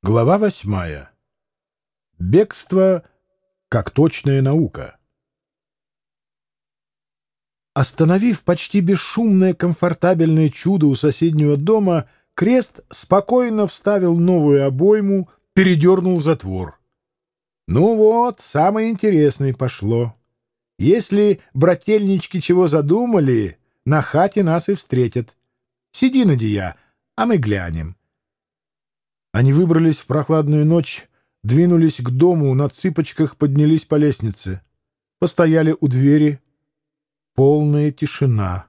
Глава восьмая. Бегство как точная наука. Остановив почти бесшумное комфортабельное чудо у соседнего дома, Крест спокойно вставил новую обойму, передернул затвор. Ну вот, самое интересное пошло. Если брательнички чего задумали, на хате нас и встретят. Сиди, Надия, а мы глянем. Они выбрались в прохладную ночь, двинулись к дому, на цыпочках поднялись по лестнице. Постояли у двери. Полная тишина.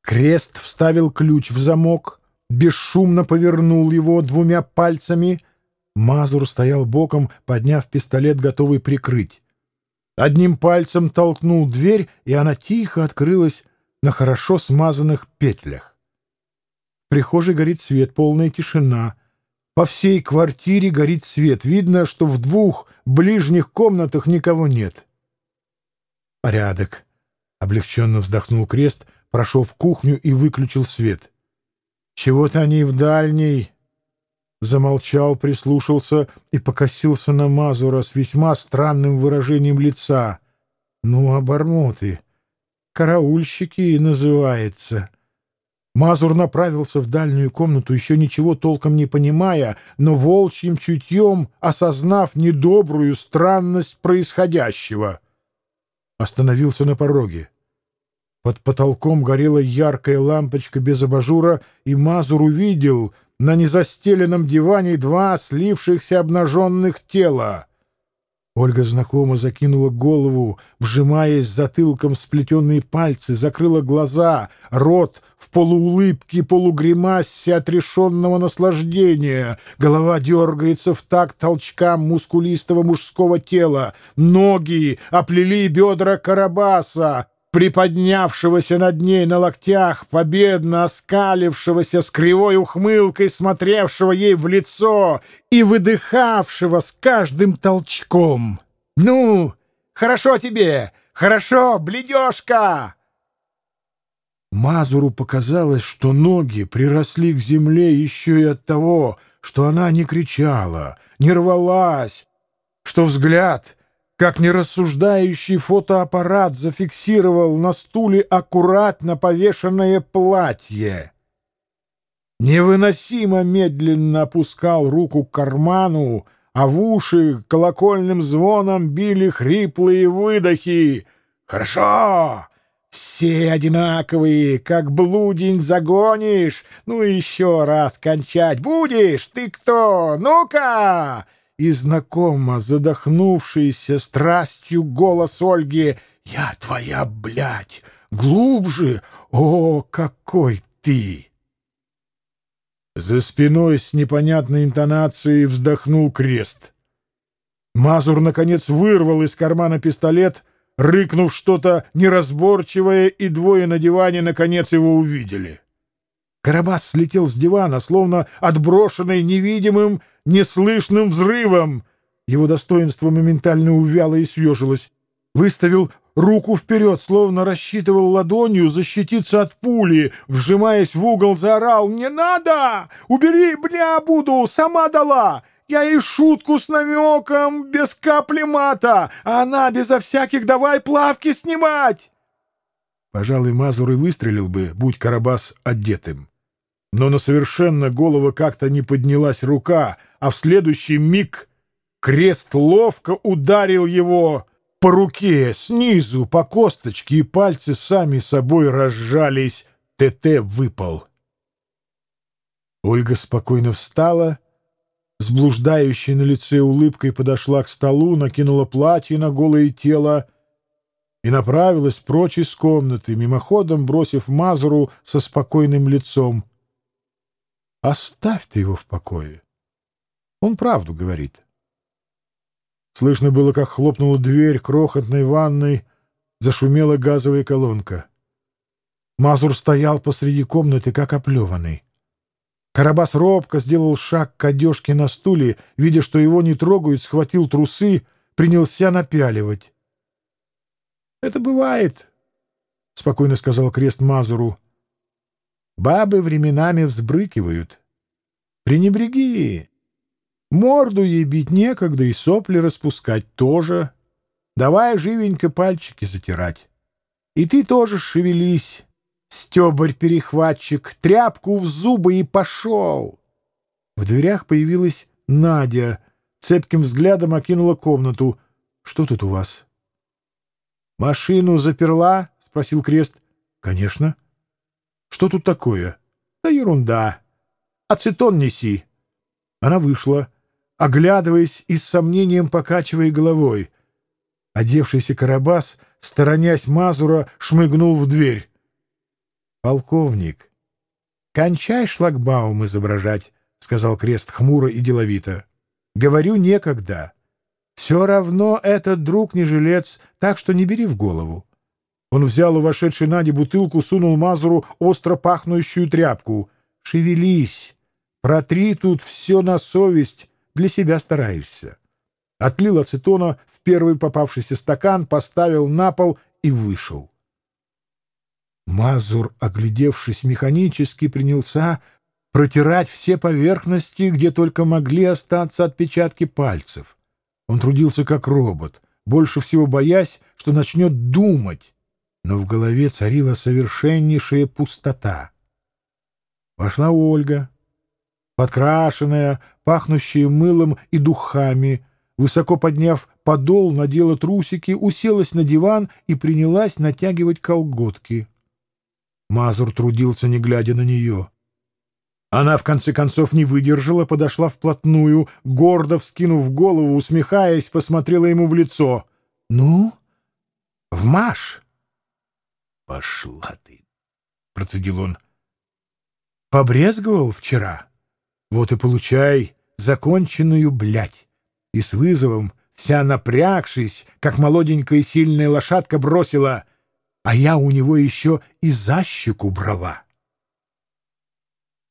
Крест вставил ключ в замок, бесшумно повернул его двумя пальцами. Мазур стоял боком, подняв пистолет, готовый прикрыть. Одним пальцем толкнул дверь, и она тихо открылась на хорошо смазанных петлях. В прихожей горит свет, полная тишина — по всей квартире горит свет. Видно, что в двух ближних комнатах никого нет. «Порядок», — облегченно вздохнул Крест, прошел в кухню и выключил свет. «Чего-то они в дальней...» Замолчал, прислушался и покосился на Мазура с весьма странным выражением лица. «Ну, обормоты! Караульщики называется!» Мазур направился в дальнюю комнату, еще ничего толком не понимая, но волчьим чутьем осознав недобрую странность происходящего. Остановился на пороге. Под потолком горела яркая лампочка без абажура, и Мазур увидел на незастеленном диване два слившихся обнаженных тела. Ольга знакомо закинула голову, вжимаясь затылком в сплетенные пальцы, закрыла глаза, рот в полуулыбке, полугримасе отрешенного наслаждения. Голова дергается в такт толчкам мускулистого мужского тела. Ноги оплели бедра Карабаса приподнявшегося над ней на локтях, победно оскалившегося с кривой ухмылкой, смотревшего ей в лицо и выдыхавшего с каждым толчком. «Ну, хорошо тебе! Хорошо, бледешка!» Мазуру показалось, что ноги приросли к земле еще и от того, что она не кричала, не рвалась, что взгляд — как нерассуждающий фотоаппарат зафиксировал на стуле аккуратно повешенное платье. Невыносимо медленно опускал руку к карману, а в уши колокольным звоном били хриплые выдохи. «Хорошо! Все одинаковые, как блудень загонишь! Ну еще раз кончать будешь? Ты кто? Ну-ка!» И знакомо задохнувшийся страстью голос Ольги «Я твоя, блядь! Глубже! О, какой ты!» За спиной с непонятной интонацией вздохнул крест. Мазур, наконец, вырвал из кармана пистолет, рыкнув что-то неразборчивое, и двое на диване, наконец, его увидели. Карабас слетел с дивана, словно отброшенный невидимым, неслышным взрывом. Его достоинство моментально увяло и съежилось. Выставил руку вперед, словно рассчитывал ладонью защититься от пули, вжимаясь в угол, заорал «Не надо! Убери, бля, буду! Сама дала! Я и шутку с намеком, без капли мата, а она безо всяких давай плавки снимать!» Пожалуй, Мазур и выстрелил бы, будь Карабас одетым но на совершенно голову как-то не поднялась рука, а в следующий миг крест ловко ударил его по руке снизу, по косточке, и пальцы сами собой разжались. ТТ выпал. Ольга спокойно встала, с блуждающей на лице улыбкой подошла к столу, накинула платье на голое тело и направилась прочь из комнаты, мимоходом бросив Мазуру со спокойным лицом — Оставь ты его в покое. Он правду говорит. Слышно было, как хлопнула дверь крохотной ванной, зашумела газовая колонка. Мазур стоял посреди комнаты, как оплеванный. Карабас робко сделал шаг к одежке на стуле, видя, что его не трогают, схватил трусы, принялся напяливать. — Это бывает, — спокойно сказал крест Мазуру. Бабы временами взбрыкивают. Пренебреги. Морду ей бить некогда и сопли распускать тоже. Давай живенько пальчики затирать. И ты тоже шевелись, стебарь-перехватчик, тряпку в зубы и пошел. В дверях появилась Надя, цепким взглядом окинула комнату. Что тут у вас? Машину заперла? — спросил Крест. — Конечно. — Что тут такое? — Да ерунда. Ацетон неси. Она вышла, оглядываясь и с сомнением покачивая головой. Одевшийся Карабас, сторонясь Мазура, шмыгнул в дверь. — Полковник, кончай шлагбаум изображать, — сказал Крест хмуро и деловито. — Говорю, некогда. Все равно этот друг не жилец, так что не бери в голову. Он взял у вошедшей Нади бутылку, сунул Мазуру остро пахнущую тряпку. «Шевелись! Протри тут все на совесть, для себя стараешься». Отлил ацетона в первый попавшийся стакан, поставил на пол и вышел. Мазур, оглядевшись механически, принялся протирать все поверхности, где только могли остаться отпечатки пальцев. Он трудился как робот, больше всего боясь, что начнет думать но в голове царила совершеннейшая пустота. Вошла Ольга, подкрашенная, пахнущая мылом и духами, высоко подняв подол, надела трусики, уселась на диван и принялась натягивать колготки. Мазур трудился, не глядя на нее. Она, в конце концов, не выдержала, подошла вплотную, гордо вскинув голову, усмехаясь, посмотрела ему в лицо. — Ну, вмашь! Пошла ты, — процедил он. Побрезговал вчера? Вот и получай законченную блядь. И с вызовом, вся напрягшись, как молоденькая сильная лошадка, бросила, а я у него еще и защеку брала.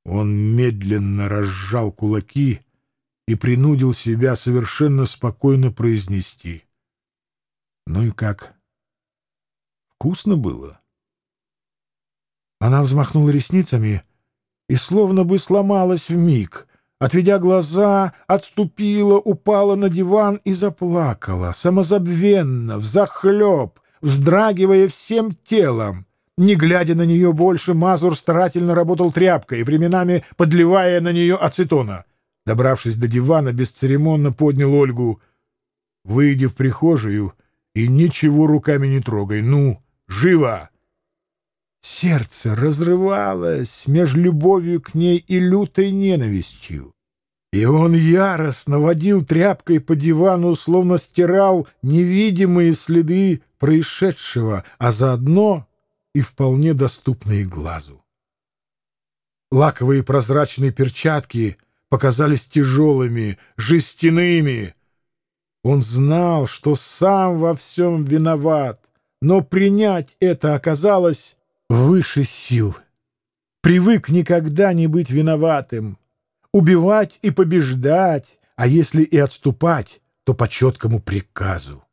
Он медленно разжал кулаки и принудил себя совершенно спокойно произнести. Ну и как? Вкусно было? Она взмахнула ресницами и словно бы сломалась в миг, отведя глаза, отступила, упала на диван и заплакала, самозабвенно, взахлеб, вздрагивая всем телом. Не глядя на нее больше, Мазур старательно работал тряпкой, временами подливая на нее ацетона. Добравшись до дивана, бесцеремонно поднял Ольгу. «Выйди в прихожую и ничего руками не трогай. Ну, живо!» Сердце разрывалось между любовью к ней и лютой ненавистью. И он яростно водил тряпкой по дивану, словно стирал невидимые следы происшедшего, а заодно и вполне доступные глазу. Лаковые прозрачные перчатки показались тяжелыми, жестяными. Он знал, что сам во всем виноват, но принять это оказалось выше сил. Привык никогда не быть виноватым, убивать и побеждать, а если и отступать, то по четкому приказу.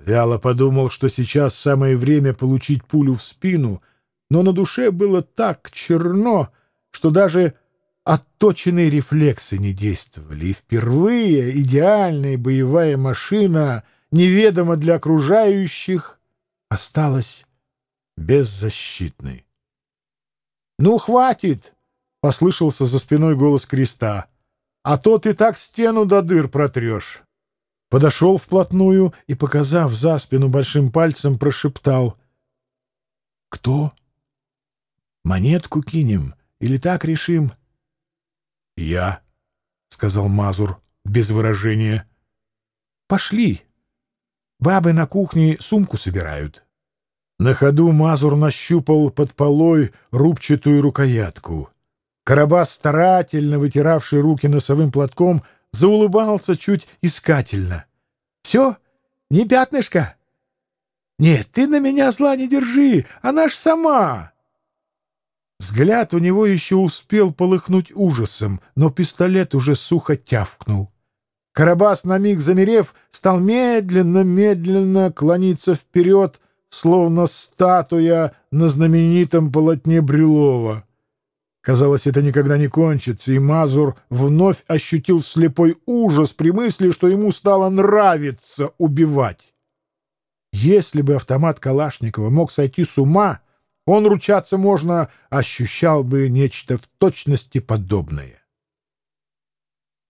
Вяло подумал, что сейчас самое время получить пулю в спину, но на душе было так черно, что даже отточенные рефлексы не действовали, и впервые идеальная боевая машина, неведомо для окружающих, осталась беззащитный. «Ну, хватит!» — послышался за спиной голос креста. «А то ты так стену до дыр протрешь!» Подошел вплотную и, показав за спину большим пальцем, прошептал. «Кто? Монетку кинем или так решим?» «Я», — сказал Мазур без выражения. «Пошли. Бабы на кухне сумку собирают». На ходу Мазур нащупал под полой рубчатую рукоятку. Карабас, старательно вытиравший руки носовым платком, заулыбался чуть искательно. — Все? Не пятнышко? — Нет, ты на меня зла не держи, она ж сама. Взгляд у него еще успел полыхнуть ужасом, но пистолет уже сухо тявкнул. Карабас, на миг замерев, стал медленно-медленно клониться вперед, словно статуя на знаменитом полотне Брюлова. Казалось, это никогда не кончится, и Мазур вновь ощутил слепой ужас при мысли, что ему стало нравиться убивать. Если бы автомат Калашникова мог сойти с ума, он, ручаться можно, ощущал бы нечто в точности подобное.